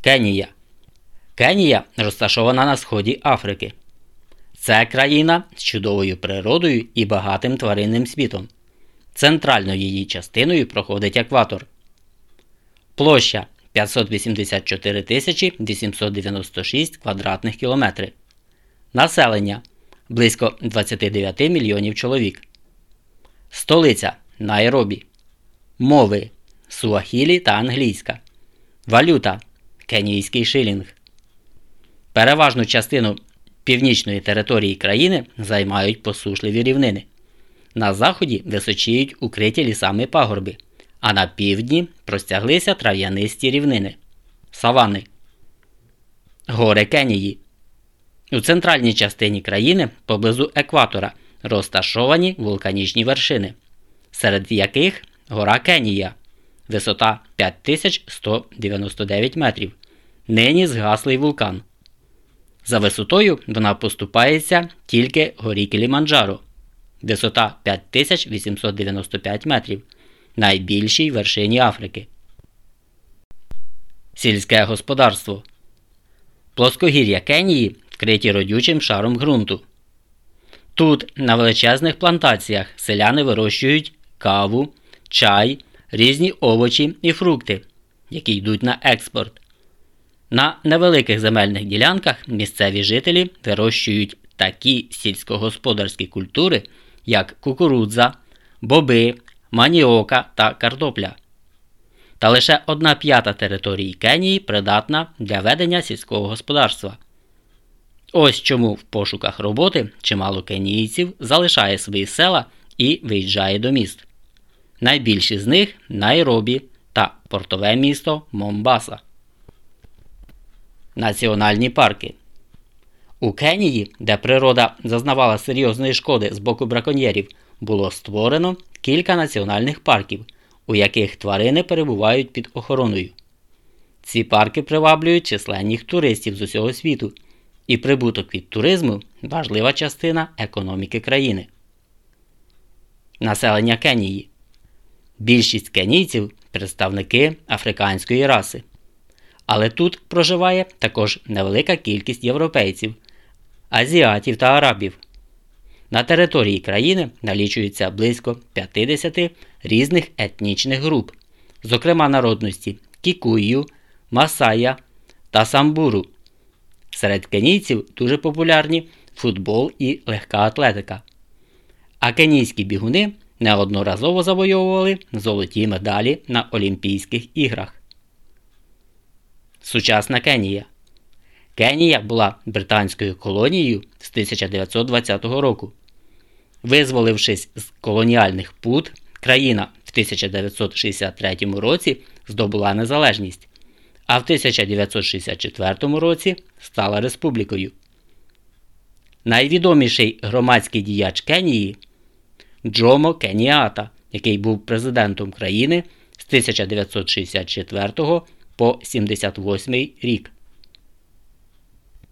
Кенія. Кенія розташована на сході Африки. Це країна з чудовою природою і багатим тваринним світом. Центральною її частиною проходить екватор. Площа 584 896 квадратних кілометрів. Населення близько 29 мільйонів чоловік. Столиця Найробі. Мови Суахілі та англійська. Валюта Кенійський шилінг. Переважну частину північної території країни займають посушливі рівнини. На заході височіють укриті лісами пагорби, а на півдні простяглися трав'янисті рівнини. Савани. Гори Кенії. У центральній частині країни поблизу екватора розташовані вулканічні вершини, серед яких гора Кенія, висота 5199 метрів. Нині згаслий вулкан. За висотою вона поступається тільки горі Кіліманджаро, висота 5895 метрів, найбільшій вершині Африки. Сільське господарство. Плоскогір'я Кенії вкриті родючим шаром ґрунту. Тут на величезних плантаціях селяни вирощують каву, чай, різні овочі і фрукти, які йдуть на експорт. На невеликих земельних ділянках місцеві жителі вирощують такі сільськогосподарські культури, як кукурудза, боби, маніока та картопля. Та лише одна п'ята території Кенії придатна для ведення сільського господарства. Ось чому в пошуках роботи чимало кенійців залишає свої села і виїжджає до міст. Найбільші з них Найробі та портове місто Момбаса. Національні парки у Кенії, де природа зазнавала серйозної шкоди з боку браконьєрів, було створено кілька національних парків, у яких тварини перебувають під охороною. Ці парки приваблюють численних туристів з усього світу, і прибуток від туризму важлива частина економіки країни. Населення Кенії. Більшість кенійців представники африканської раси. Але тут проживає також невелика кількість європейців, азіатів та арабів. На території країни налічується близько 50 різних етнічних груп, зокрема народності Кікую, Масая та Самбуру. Серед кенійців дуже популярні футбол і легка атлетика. А кенійські бігуни неодноразово завойовували золоті медалі на Олімпійських іграх. Сучасна Кенія. Кенія була британською колонією з 1920 року. Визволившись з колоніальних пут, країна в 1963 році здобула незалежність, а в 1964 році стала республікою. Найвідоміший громадський діяч Кенії Джомо Кеніата, який був президентом країни з 1964 по 78 рік.